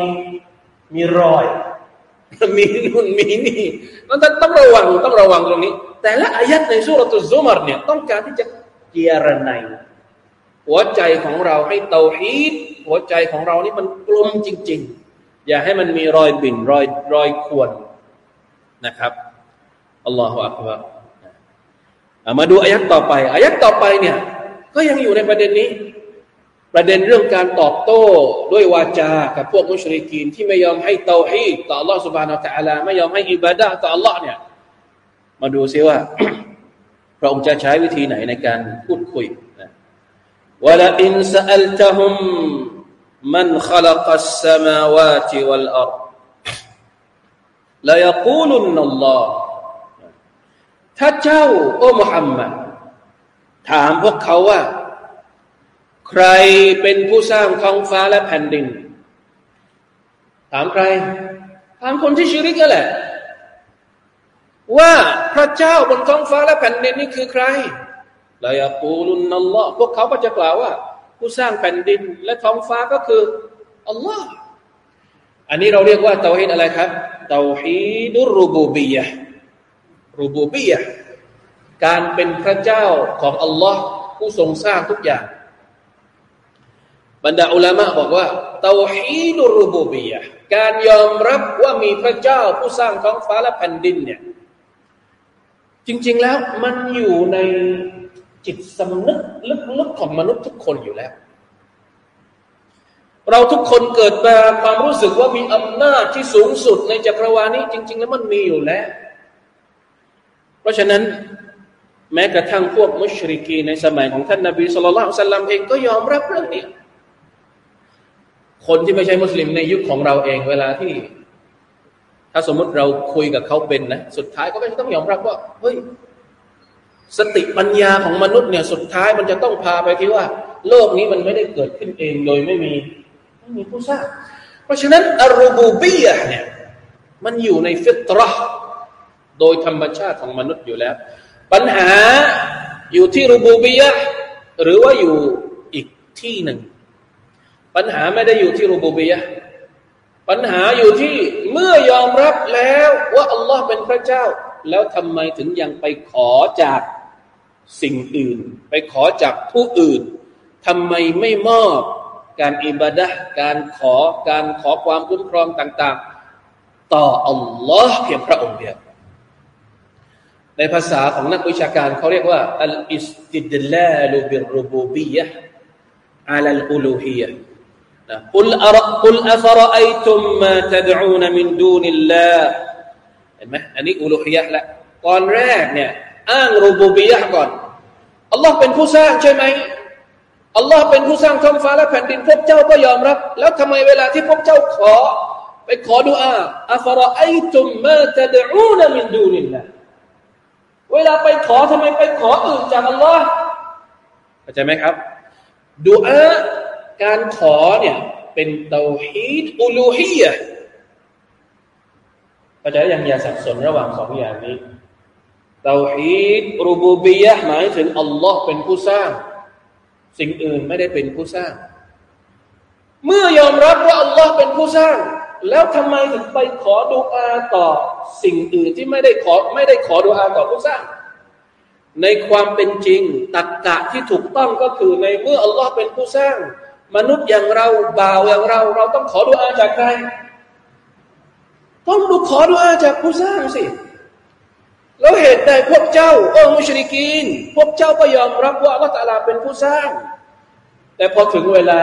มีรอย มีนู่นมีนี่นั้นต้องระวังต้องระวังตรงนี้ แต่ละอายัดในสุรตุซุมารเนี่ยต้องการที่จะเกียรนัย หัวใจของเราให้เตาฮีดหัวใจของเรานี่มันกลมจริง ๆอย่าให้มันมีรอยบิ่นรอยรอยข่วนนะครับอัลลอฮฺอักบารมาดูอายัดต่อไปอายัดต่อไปเนี่ยก็ยังอยู่ในประเด็นนี้ ประเด็นเรื่องการตอบโต้ด้วยวาจากับพวกมุชริกีนที่ไม่ยอมให้เตาฮีต่อ Allah سبحانه และ تعالى ไม่ยอมให้อิบาดะต่อ Allah เนี่ยมาดูซิว่าพระองค์จะใช้วิธีไหนในการพูดคุย นะวะลาอินซาลตะฮุมمن خلق السماوات والأرض ليقولن الله ถ้าเจ้าโอ้มุฮัมมัดถามพวกเขาว่า ใครเป็นผู้สร้างท้องฟ้าและแผ่นดิน ถามใคร ถามคนที่ชิริกกันแหละ ว่าพระเจ้าบนท้องฟ้าและแผ่นดินนี่คือใคร ลายกูลุนนัลลอฮ์พวกเขาก็จะกล่าวว่า ผู้สร้างแผ่นดินและท้องฟ้าก็คืออัลลอฮ์อันนี้เราเรียกว่าเตาฮีดอะไรครับเตาฮีดุรูบูบียะรูบูบียะการเป็นพระเจ้าของอัลลอฮ์ผู้ทรงสร้างทุกอย่าง บรรดาอุลามะบอกว่าเตาฮีดุรูบูบียะการยอมรับว่ามีพระเจ้าผู้สร้างท้องฟ้าและแผ่นดินเนี่ยจริง ๆแล้วมันอยู่ใน จิตสำนึกลึกๆของมนุษย์ทุกคนอยู่แล้ว เราทุกคนเกิดมาความรู้สึกว่ามีอำนาจที่สูงสุดในจักรวาลนี้ จริง ๆ แล้วมันมีอยู่แล้ว เพราะฉะนั้นแม้กระทั่งพวกมุชริกีในสมัยของท่านนาบีสุลต่านสัลลัมเองก็ยอมรับเรื่องนี้ คนที่ไม่ใช่มุสลิมในยุคของเราเองเวลาที่ ถ้าสมมติเราคุยกับเขาเป็นนะ สุดท้ายก็ไม่ต้องยอมรับว่าเฮ้ย สติปัญญาของมนุษย์เนี่ยสุดท้ายมันจะต้องพาไปที่ว่า โลกนี้มันไม่ได้เกิดขึ้นเองโดยไม่มีไม่มีผู้สร้าง เพราะฉะนั้นอรูบูบียะเนี่ยมันอยู่ในฟิตรห์โดยธรรมชาติของมนุษย์อยู่แล้ว ปัญหาอยู่ที่รูบูบียะหรือว่าอยู่อีกที่หนึ่ง ปัญหาไม่ได้อยู่ที่รูบูบียะปัญหาอยู่ที่เมื่อยอมรับแล้วว่าอัลลอฮ์เป็นพระเจ้า แล้วทำไมถึงยังไปขอจาก สิ่งอื่น ไปขอจากผู้อื่นทำไมไม่มอบการอิบาดะการขอการขอความคุ้มครองต่าง ๆ ต่ออัลลอฮ์เพียงพระองค์เดียวในภาษาของนักวิชาการเขาเรียกว่าอัลอิสติดลาลูบิรูบูบียะอัลลอุลูฮียะนะกุลอรกุลอัฟรอัยตุมมาตดอูนมินดูนิลลาเห็นไหมอันนี้อุลูฮียะละตอนแรกเนี่ย อ้างรูบูบียะก่อนอัลลอฮ์เป็นผู้สร้างใช่ไหมอัลลอฮ์เป็นผู้สร้างท้องฟ้าและแผ่นดินพวกเจ้าก็ยอมรับ แล้วทำไมเวลาที่พวกเจ้าขอ ไปขอดุอาอัฟรอไอตุมมาตะดูนมินดูนินละเวลาไปขอทำไมไปขออื่นจากอัลลอฮ์เข้าใจไหมครับดุอาการขอเนี่ยเป็นเตาฮีดอุลูฮียะเข้าใจยังอย่าสับสนระหว่างสองอย่างนี้ เตาฮีดรูบูบียะหมายถึงอัลลอฮ์เป็นผู้สร้าง สิ่งอื่นไม่ได้เป็นผู้สร้าง เมื่อยอมรับว่าอัลลอฮ์เป็นผู้สร้าง แล้วทำไมถึงไปขอดุอาต่อสิ่งอื่นที่ไม่ได้ขอไม่ได้ขอดุอาต่อผู้สร้าง ในความเป็นจริงตักกะที่ถูกต้องก็คือในเมื่ออัลลอฮ์เป็นผู้สร้าง มนุษย์อย่างเราบ่าวอย่างเรา เราต้องขอดุอาจากใครต้องดูขอดุอาจากผู้สร้างสิ แล้วเหตุใดพวกเจ้าโอ้มุชริกีน พวกเจ้าก็ยอมรับว่าอัลลอฮฺตาลาเป็นผู้สร้าง แต่พอถึงเวลา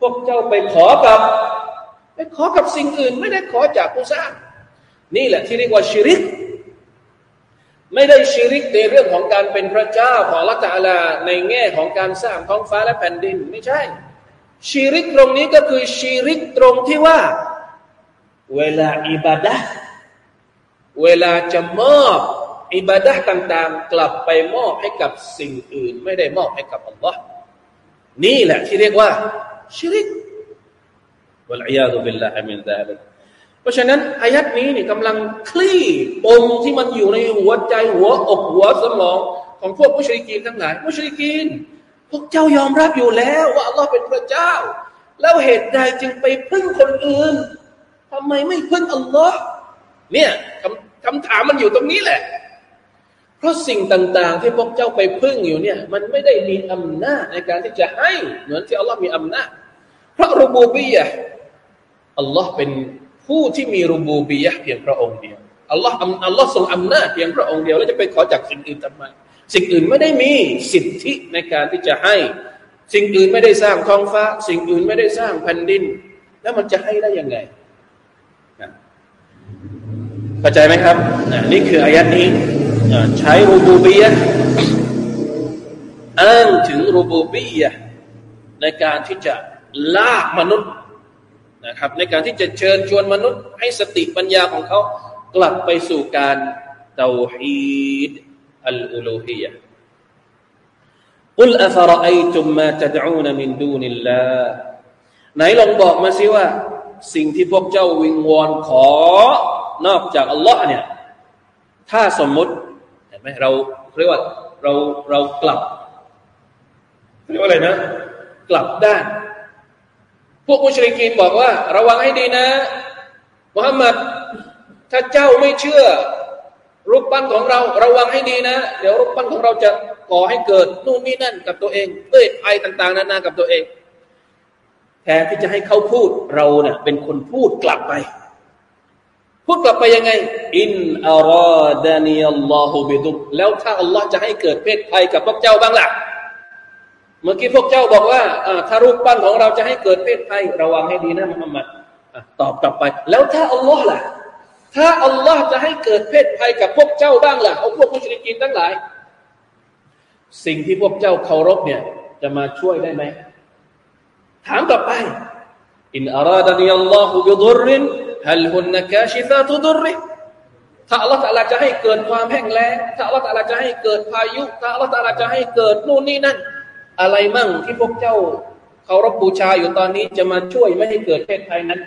พวกเจ้าไปขอกับไปขอกับสิ่งอื่น ไม่ได้ขอจากผู้สร้าง นี่แหละที่เรียกว่าชิริก ไม่ได้ชิริกในเรื่องของการเป็นพระเจ้าของละตาลาในแง่ของการสร้างท้องฟ้าและแผ่นดินไม่ใช่ชีริกตรงนี้ก็คือชีริกตรงที่ว่า เวลาอิบาดะ เวลาจะมอบอิบาดะต่างๆ กลับไปมอบให้กับสิ่งอื่น ไม่ได้มอบให้กับอัลลอฮ์นี่แหละที่เรียกว่าشرك والعياذ بالله من ذلك เพราะฉะนั้นอายัดนี้นี่กำลังคลี่ปมที่มันอยู่ในหัวใจหัวอกหัวสมองของพวกمشركين ทั้งหลาย مشركين พวกเจ้ายอมรับอยู่แล้วว่าอัลลอฮ์เป็นพระเจ้า แล้วเหตุใดจึงไปพึ่งคนอื่นทำไมไม่พึ่งอัลลอฮ์เนี่ยคำ คำถามมันอยู่ตรงนี้แหละ เพราะสิ่งต่าง ๆ ที่พวกเจ้าไปพึ่งอยู่เนี่ย มันไม่ได้มีอำนาจในการที่จะให้ เหมือนที่อัลลอฮ์มีอำนาจเพราะรูบูบียะอัลลอฮ์เป็นผู้ที่มีรูบูบียะเพียงพระองค์เดียวอัลลอฮ์อัลลอฮ์ทรงอำนาจเพียงพระองค์เดียวแล้วจะไปขอจากสิ่งอื่นทำไมสิ่งอื่นไม่ได้มีสิทธิในการที่จะให้ สิ่งอื่นไม่ได้สร้างท้องฟ้า สิ่งอื่นไม่ได้สร้างแผ่นดิน แล้วมันจะให้ได้ยังไง เข้าใจไหมครับ นี่คืออายัดนี้ใช้รูบูบียะอ้างถึงรูบูบียะในการที่จะลากมนุษย์นะครับในการที่จะเชิญชวนมนุษย์ให้สติปัญญาของเขากลับไปสู่การเตาฮีดอัลอุลูฮียะอุลอัฟรอไอตุมมาตดอูนมินดูนิลลาไหนลองบอกมาสิว่า สิ่งที่พวกเจ้าวิงวอนขอ นอกจากอัลลอฮ์เนี่ย ถ้าสมมติเห็นไหมเราเรียกว่าเราเรากลับเรียกว่าอะไรนะ กลับด้าน พวกมุชริกีนบอกว่า ระวังให้ดีนะมุฮัมมัดถ้าเจ้าไม่เชื่อ รูปปั้นของเราระวังให้ดีนะ เดี๋ยวรูปปั้นของเราจะก่อให้เกิดนู่นนี่นั่นกับตัวเองเอ้ยภัยต่าง ๆ นานากับตัวเองแทนที่จะให้เขาพูดเราเนี่ยเป็นคนพูดกลับไป พูดกลับไปยังไง อินอารอดานีอัลลอฮฺบิดุแล้วถ้าอัลลอฮ์จะให้เกิดเพศภัยกับพวกเจ้าบ้างล่ะ เมื่อกี้พวกเจ้าบอกว่าถ้ารูปปั้นของเราจะให้เกิดเพศภัยระวังให้ดีนะมุฮัมมัดตอบกลับไป แล้วถ้าอัลลอฮ์ล่ะ ถ้าอัลลอฮ์จะให้เกิดเพศภัยกับพวกเจ้าบ้างล่ะเอาพวกมุชริกินทั้งหลาย สิ่งที่พวกเจ้าเคารพเนี่ยจะมาช่วยได้ไหมถามกลับไป อินอาราดานีอัลลอฮฺบิดุริน ฮัลฮุนนะกาชิตาตุดุริถ้าอัลลอฮฺตะลาจะให้เกิดความแห้งแล้งถ้าอัลลอฮฺตะลาจะให้เกิดพายุถ้าอัลลอฮฺตะลาจะให้เกิดนู่นนี่นั่น อะไรมั่งที่พวกเจ้าเคารพบูชาอยู่ตอนนี้จะมาช่วยไม่ให้เกิดเพศภัยนั้น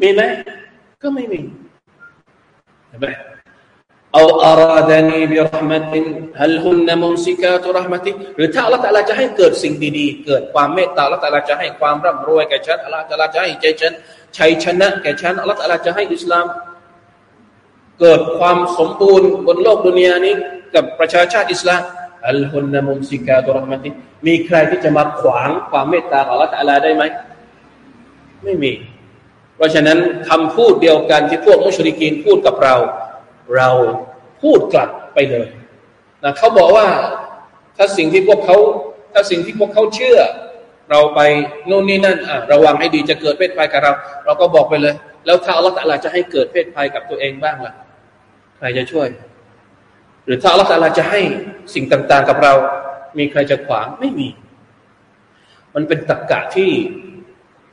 มีไหมก็ไม่มีเห็นไหม เอาอารดานีบิรหมตินฮัลฮุนนมุนซิกาตุรหมติหรือถ้าอัลลอฮฺตะลาจะให้เกิดสิ่งดีๆ เกิดความเมตตาอัลลอฮฺตะลาจะให้ความร่ำรวยแก่ฉันอัลลอฮฺตะลาจะให้ใจฉันชัยชนะแก่ฉันอัลลอฮฺตะลาจะให้อิสลาม เกิดความสมบูรณ์บนโลกดุนยานี้ กับประชาชาติอิสลามอัลฮุนนมุนซิกาตุรหมติมีใครที่จะมาขวางความเมตตาของอัลลอฮฺตะลาได้ไหมไม่มี เพราะฉะนั้นคำพูดเดียวกันที่พวกมุชริกีนพูดกับเรา เราพูดกลับไปเลยนะเขาบอกว่าถ้าสิ่งที่พวกเขาถ้าสิ่งที่พวกเขาเชื่อ เราไปโน่นนี่นั่นอะระวังให้ดีจะเกิดเพศภัยกับเรา เราก็บอกไปเลย แล้วถ้าอัลลอฮฺตะลาจะให้เกิดเพศภัยกับตัวเองบ้างล่ะใครจะช่วย หรือถ้าอัลลอฮฺตะลาจะให้สิ่งต่าง ๆ กับเรา มีใครจะขวางไม่มี มันเป็นตรรกะที่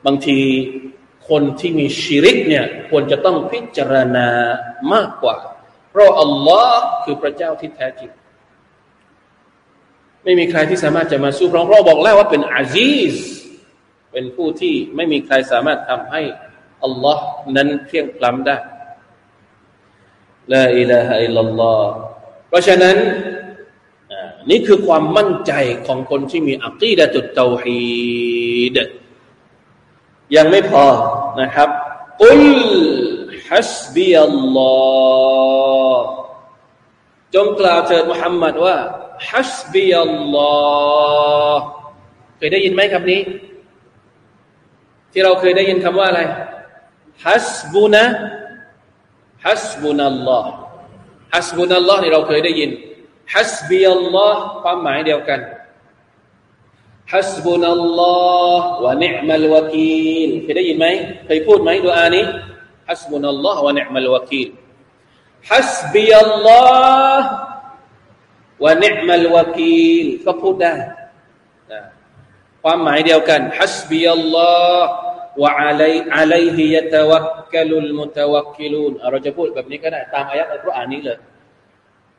บางทีคนที่มีชีริกเนี่ยควรจะต้องพิจารณามากกว่า เพราะอัลลอฮ์คือพระเจ้าที่แท้จริง ไม่มีใครที่สามารถจะมาสู้พระองค์บอกแล้วว่าเป็นอาซีสเป็นผู้ที่ไม่มีใครสามารถทำให้อัลลอฮ์นั้นเพียงพล้ำได้ลาอิลาฮะอิลลัลลอฮ์เพราะฉะนั้นนี่คือความมั่นใจของคนที่มีอัคีดะตุตเตาฮีดยังไม่พอนะครับอุล ฮัสบีอัลลอฮ์จงกล่าวเถิดมุฮัมมัดว่าฮัสบีอัลลอฮ์เคยได้ยินไหมคำนี้ ที่เราเคยได้ยินคำว่าอะไรฮัสบุนะฮัสบุนัลลอฮ์ฮัสบุนัลลอฮ์นี่เราเคยได้ยินฮัสบีอัลลอฮ์ความหมายเดียวกันฮัสบุนัลลอฮ์วะนิอมัลวะกีลเคยได้ยินไหมเคยพูดไหมดูอานี้ ฮัสบุนัลลอฮ์วะนิอมัลวะกีลฮัสบีอัลลอฮ์วะนิอมัลวะกีลก็พูดได้ความหมายเดียวกันฮัสบีอัลลอฮ์วะอะลัยอะลัยฮิยะตะวักกะลุลมุตะวักกิลูนเราจะพูดแบบนี้ก็ได้ตามอายะห์อัลกุรอานนี้เลย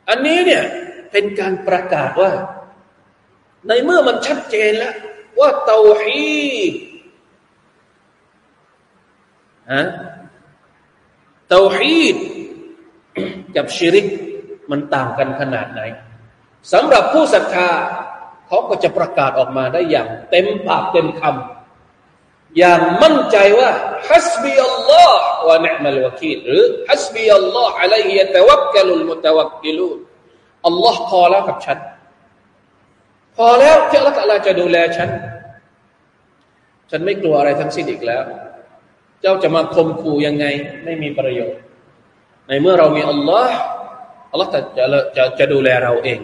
อันนี้เนี่ยเป็นการประกาศว่า ในเมื่อมันชัดเจนแล้ว ว่าเตาฮีดฮะ เตาฮีดกับชิริกมันต่างกันขนาดไหนสำหรับผู้ศรัทธาเขาก็จะประกาศออกมาได้อย่างเต็มปากเต็มคำอย่างมั่นใจว่าฮัสบีอัลลอฮ์วะนิมัลวะกีลหรือฮัสบีอัลลอฮ์อะลัยฮิยะตะวักกะลุลมุตะวักกิลูนอัลลอฮ์พอแล้วกับฉัน พอแล้วที่อัลลอฮ์จะดูแลฉัน ฉันไม่กลัวอะไรทั้งสิ้นอีกแล้ว จ้าจะมาคมคู่ยังไง ไม่มีประโยชน์ ในเมื่อเรามีอัลลอฮ์อัลลอฮ์จะจะจะดูแลเราเอง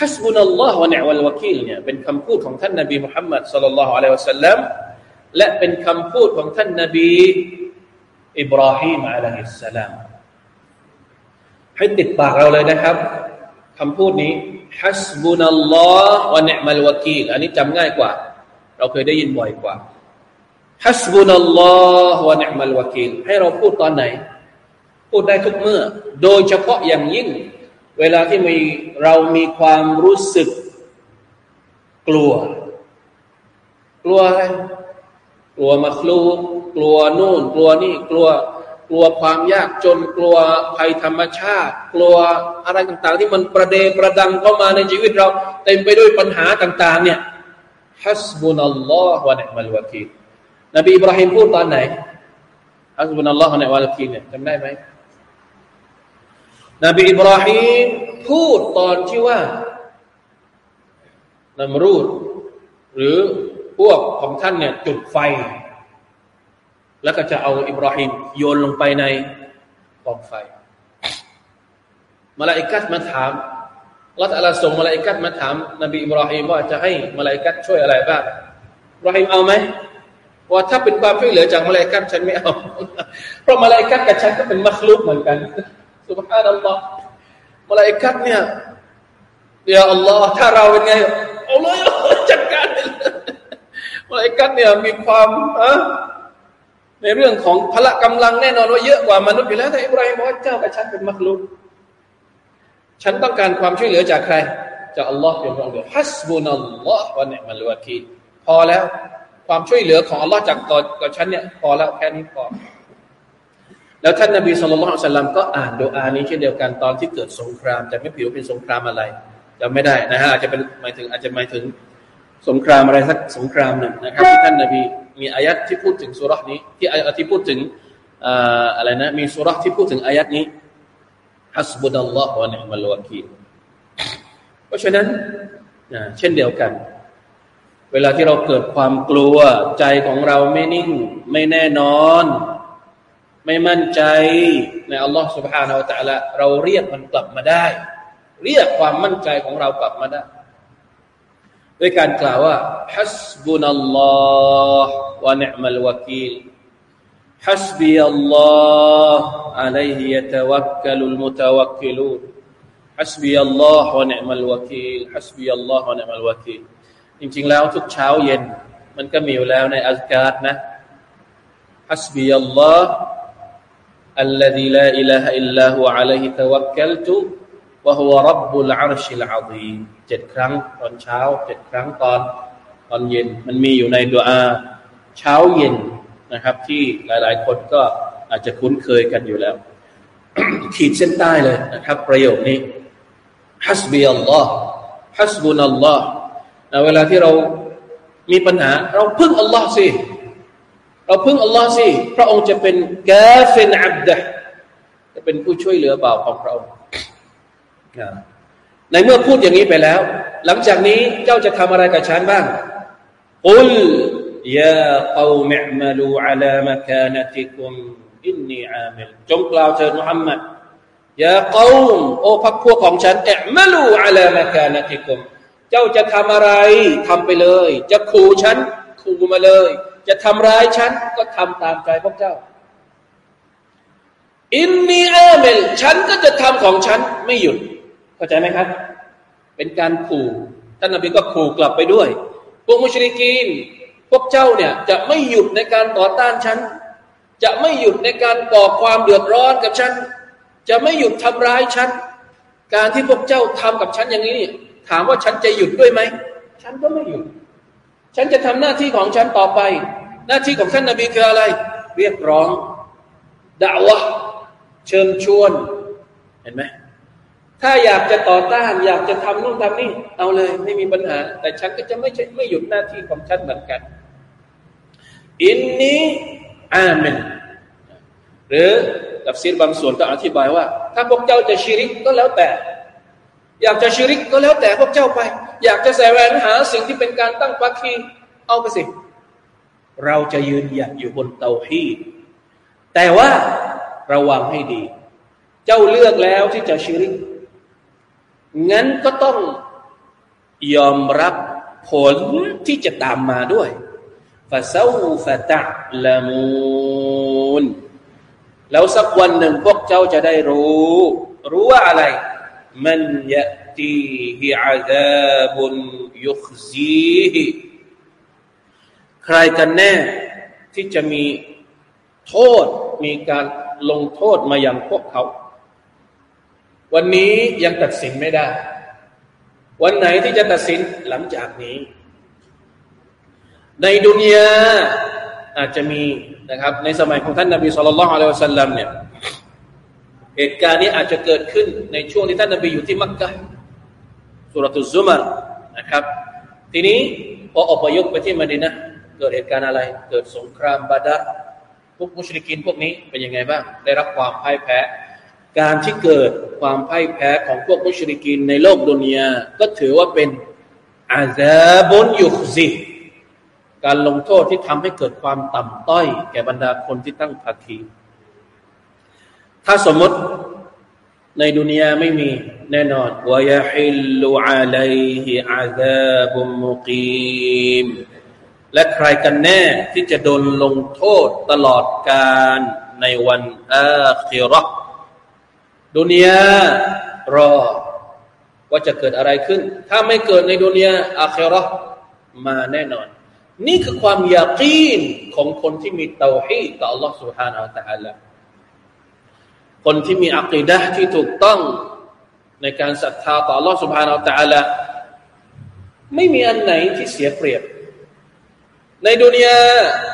ฮัสบุนัลลอฮ์วะเนวัลวะกีลเนี่ยเป็นคำพูดของท่านนบีมุฮัมมัดสัลลัลลอฮุอะลัยฮิวะสัลลัมและเป็นคำพูดของท่านนบีอิบราฮิมอะลัยฮิสสลามให้ติดปากเราเลยนะครับคำพูดนี้ฮัสบุนัลลอฮ์วะเนมัลวะกีลอันนี้จำง่ายกว่า เราเคยได้ยินบ่อยกว่า ฮัสบุนัลลอฮ์วะเนมัลวะกีลให้เราพูดตอนไหน พูดได้ทุกเมื่อ โดยเฉพาะอย่างยิ่ง เวลาที่มีเรามีความรู้สึก กลัว กลัวอะไรกลัวมาคลูกลัวนู่น กลัวนี่กลัว กลัวความยากจนกลัวภัยธรรมชาติ กลัวอะไรต่างๆ ที่มันประเดประดังเข้ามาในชีวิตเรา เต็มไปด้วยปัญหาต่าง ๆ เนี่ยฮัสบุนัลลอฮ์วะนิมัลวะกีล นบีอิบราฮิมพูดตอนไหนฮัสบุนัลลอฮ์วะนิมัลกีเนี่ยจำได้ไหมนบีอิบราฮิมพูดตอนที่ว่านำรูดหรือพวกของท่านเนี่ยจุดไฟ แล้วก็จะเอาอิบราฮิมโยนลงไปในกองไฟมาลาอิกัดมาถามละตัลลส่งมาลาอิกัดมาถามนบีอิบราฮิมว่าจะให้มาลาอิกัดช่วยอะไรบ้างอิบราฮิมเอาไหม ว่าถ้าเป็นความช่วยเหลือจากมาลาอิกัดฉันไม่เอา เพราะมาลาอิกัดกับฉันก็เป็นมัคลุกเหมือนกันสุบฮานัลลอฮ์มาลาอิกัดเนี่ยเดี๋ยวอัลลอฮ์ถ้าเราเป็นไงอัลลอฮ์จัดการมาลาอิกัดเนี่ยมีความอะในเรื่องของพละกำลังแน่นอนว่าเยอะกว่ามนุษย์อยู่แล้วแต่อิบราฮิมบอกว่าเจ้ากับฉันเป็นมักลุกฉันต้องการความช่วยเหลือจากใคร จากอัลลอฮ์เพียงพระองเดียวฮัสบุนัลลอฮ์วะเนมัลวะกีพอแล้ว ความช่วยเหลือของอัลลอฮ์จากต่อกับฉันเนี่ยพอแล้วแค่นี้พอแล้วท่านนบีสุลต่านสัลลัมก็อ่านดูอานี้เช่นเดียวกันตอนที่เกิดสงครามแต่ไม่ผิวเป็นสงครามอะไรจำไม่ได้นะฮะอาจจะเป็นหมายถึงอาจจะหมายถึงสงครามอะไรสักสงครามหนึ่งนะครับที่ท่านนบีมีอายัดที่พูดถึงสุรษนี้ที่อายัดที่พูดถึงอะไรนะมีสุรษที่พูดถึงอายัดนี้ฮัสบุดัลลอฮ์วะนิมัลวะกีเพราะฉะนั้นเช่นเดียวกัน เวลาที่เราเกิดความกลัวใจของเราไม่นิ่ง ไม่แน่นอน ไม่มั่นใจในอัลลอฮ์ سبحانه และ تعالى เราเรียกมันกลับมาได้ เรียกความมั่นใจของเรากลับมาได้ด้วยการกล่าวว่าฮัสบุนัลลอฮ์วะนิมัลวะกีลฮัสบีอัลลอฮ์อะลัยฮิยะตะวักกะลุลมุตะวักกิลูนฮัสบีอัลลอฮ์วะนิมัลวะกีลฮัสบีอัลลอฮ์วะนิมัลวะกีล จริงๆแล้วทุกเช้าเย็นมันก็มีอยู่แล้วในอัลกาดนะฮัสบีอัลลอฮ์ الذي لا إله إلا هو عليه توكلت وهو رب العرش العظيم เจ็ดครั้งตอนเช้าเจ็ดครั้งตอนตอนเย็น มันมีอยู่ในดุอาเช้าเย็นนะครับ ที่หลายๆ คนก็อาจจะคุ้นเคยกันอยู่แล้ว ขีดเส้นใต้เลยนะครับ ประโยคนี้ฮัสบีอัลลอฮ์ฮัสบุนัลลอฮ์ เวลาที่เรามีปัญหา เราพึ่งอัลลอฮ์สิ เราพึ่งอัลลอฮ์สิ พระองค์จะเป็นกาฟินอับดะจะเป็นผู้ช่วยเหลือบ่าวของพระองค์ในเมื่อพูดอย่างนี้ไปแล้ว หลังจากนี้เจ้าจะทำอะไรกับฉันบ้างอุลยาเกวมิมาลูอัลามคานติคุมอินนีอามิลจงกล่าวเถิดมุฮัมมัดยาเกวมโอ้พักพวกของฉันเอมาลูอัลามคานติคุม เจ้าจะทำอะไรทำไปเลย จะขู่ฉันขู่มาเลย จะทำร้ายฉันก็ทำตามใจพวกเจ้า อินนีอาเมลฉันก็จะทำของฉันไม่หยุด เข้าใจไหมครับ เป็นการขู่ท่านนบีก็ขู่กลับไปด้วย พวกมุชริกีน พวกเจ้าเนี่ยจะไม่หยุดในการต่อต้านฉัน จะไม่หยุดในการก่อความเดือดร้อนกับฉัน จะไม่หยุดทำร้ายฉัน การที่พวกเจ้าทำกับฉันอย่างนี้ ถามว่าฉันจะหยุดด้วยไหม ฉันก็ไม่หยุด ฉันจะทำหน้าที่ของฉันต่อไป หน้าที่ของท่านนาบีคืออะไร เรียกร้องด่าวะเชิญชวน เห็นไหมถ้าอยากจะต่อต้าน อยากจะทำนู่นทำนี่เอาเลย ไม่มีปัญหา แต่ฉันก็จะไม่ใช่ไม่หยุดหน้าที่ของฉันเหมือนกัน อินนี้อาเมนหรือตัฟซีรบางส่วนก็อธิบายว่า ถ้าพวกเจ้าจะชิริกก็แล้วแต่ อยากจะชิริกก็แล้วแต่พวกเจ้าไป อยากจะแสวงหาสิ่งที่เป็นการตั้งปักคีเอาไปสิ เราจะยืนหยัดอยู่บนเตาฮีแต่ว่าระวังให้ดี เจ้าเลือกแล้วที่จะชิริก งั้นก็ต้องยอมรับผลที่จะตามมาด้วยฟาซาฟะตะละมูนแล้วสักวันหนึ่งพวกเจ้าจะได้รู้ รู้ว่าอะไร มันยะตีฮิอาซาบุนยุคซีฮิใครกันแน่ที่จะมีโทษมีการลงโทษมาอย่างพวกเขา วันนี้ยังตัดสินไม่ได้ วันไหนที่จะตัดสินหลังจากนี้ ในดุนยาอาจจะมีนะครับ ในสมัยของท่านนบีสุลต่านละอัลลอฮฺสัลลัมเนี่ย เหตุการณ์นี้อาจจะเกิดขึ้นในช่วงที่ท่านนบีอยู่ที่มักกะสุรตุซุมารนะครับ ทีนี้พออพยพไปที่มดินะเกิดเหตุการณ์อะไร เกิดสงครามบาดาพวกมุชริกินพวกนี้เป็นยังไงบ้าง ได้รับความพ่ายแพ้ การที่เกิดความพ่ายแพ้ของพวกมุชริกินในโลกดุนยาก็ถือว่าเป็นอาซาบุนยุคซีการลงโทษที่ทำให้เกิดความต่ำต้อย แก่บรรดาคนที่ตั้งภาคี ถ้าสมมติในดุนยาไม่มีแน่นอนวายฮิลลุอาลัยฮิอาซาบุมุกีมและใครกันแน่ที่จะโดนลงโทษตลอดการในวันอาคิรอดุนยารอว่าจะเกิดอะไรขึ้น ถ้าไม่เกิดในดุนยาอาคิรอมาแน่นอน นี่คือความยากีนของคนที่มีเตาฮีกับอัลลอฮฺ سبحانه และ تعالى คนที่มีอักีดะที่ถูกต้องในการศรัทธาต่อ Allah سبحانه และ تعالى ไม่มีอันไหนที่เสียเปรียบ ในดุนยา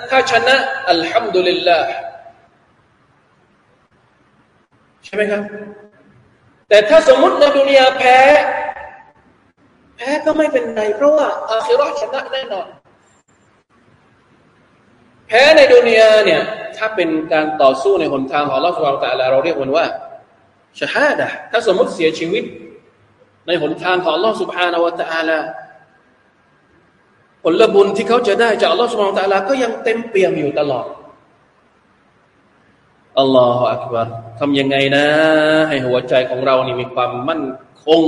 ถ้าชนะอัลฮัมดุลิลลาห์ใช่ไหมครับ แต่ถ้าสมมติในดุนยาแพ้ แพ้ก็ไม่เป็นไร เพราะว่าอาคิรอชนะแน่นอน แพ้ในดุนยาเนี่ยถ้าเป็นการต่อสู้ในหนทางของลอสวาตะลาเราเรียกมันว่าชาฮาดะถ้าสมมติเสียชีวิต ในหนทางของลอสุภานาวตะลาผลบุญที่เขาจะได้จากลอสุภานาวตะลาก็ยังเต็มเปี่ยมอยู่ตลอดอัลลอฮฺอักบารทำยังไงนะ ให้หัวใจของเรานี่มีความมั่นคง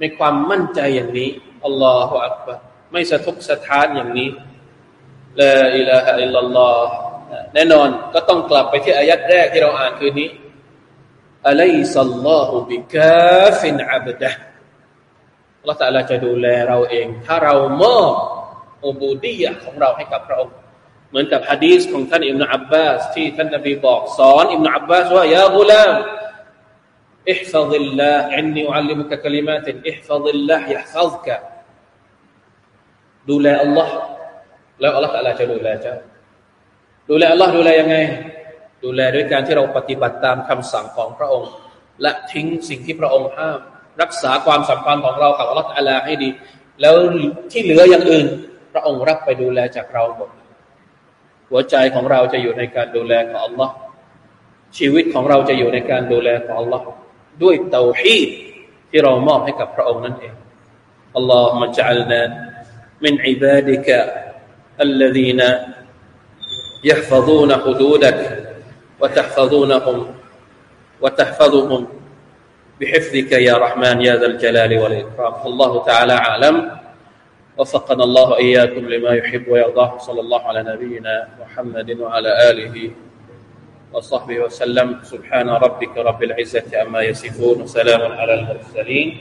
มีความมั่นใจอย่างนี้อัลลอฮฺอักบารไม่สะทกสะท้านอย่างนี้ ลาอิลาฮะอิลลัลลอฮ์แน่นอนก็ต้องกลับไปที่อายัดแรกที่เราอ่านคืนนี้อะลัยซัลลอฮุบิกาฟินอับดะอัลลอฮฺตะลาจะดูแลเราเอง ถ้าเรามอบอุบูดียะของเราให้กับพระองค์เหมือนกับฮะดีษของท่านอิบนาอับบาสที่ท่านนบีบอกสอนอิบนาอับบาสว่ายากุลาม احفظ الله عني أعلمك كلمات احفظ الله يحفظك ดูแลอัลลอฮ์ แล้วอัลลอฮฺตะลาจะดูแลเจ้าดูแลอัลลอฮ์ดูแลยังไง ดูแลด้วยการที่เราปฏิบัติตามคำสั่งของพระองค์ และทิ้งสิ่งที่พระองค์ห้าม รักษาความสัมพันธ์ของเรากับอัลลอฮฺตะลาให้ดี แล้วที่เหลืออย่างอื่น พระองค์รับไปดูแลจากเราหมดหัวใจของเราจะอยู่ในการดูแลของอัลลอฮ์ชีวิตของเราจะอยู่ในการดูแลของอัลลอฮ์ด้วยเตาฮีดที่เรามอบให้กับพระองค์นั่นเองอัลลอฮฺมะจัลนา من عبادك الذين يحفظون حدودك وتحفظونهم وتحفظهم بحفظك يا رحمن يا ذا الجلال والإكرام. الله تعالى أعلم. وفقنا الله إياكم لما يحب ويرضاه. صلى الله على نبينا محمد وعلى آله وصحبه وسلم. سبحان ربك رب العزة عما يصفون. وسلام على المرسلين.